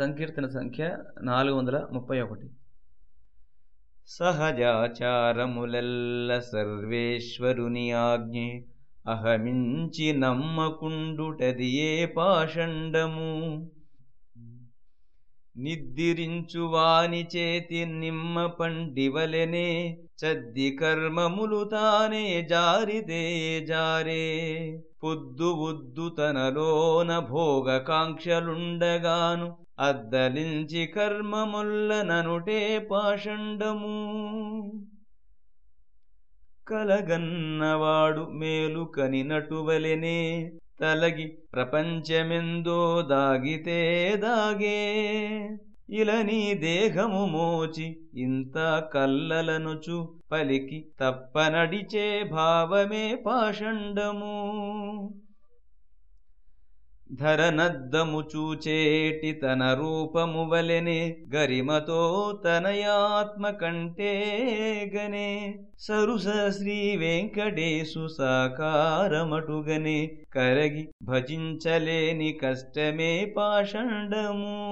సంకీర్తన సంఖ్య నాలుగు వందల ముప్పై ఒకటి. సహజాచారములెల్ల సర్వేశ్వరుని ఆజ్ఞే అహమించి నమ్మకుండుటది ఏ పాషండము? నిద్దిరించువాని చేతి నిమ్మ పండివలెనే చద్ది కర్మములు తానే జారిదే జారే. పొద్దు ఉద్దు తనలోన భోగకాంక్షలుండగాను అద్దలించి కర్మముల్లననుటే పాషండము. కలగన్నవాడు మేలు కనినటువలెనే తలగి ప్రపంచమెందో దాగితే దాగే. ఇలని దేహము మోచి ఇంత కల్లలనుచు పలికి తప్పనడిచే భావమే పాషండము. ధరనద్దము చూచేటి తన రూపము వలెనే గరిమతో తనయాత్మ కంటే గనే. సరుస శ్రీ వెంకటేశు సాకారమటుగనే కరగి భజించలేని కష్టమే పాషండము.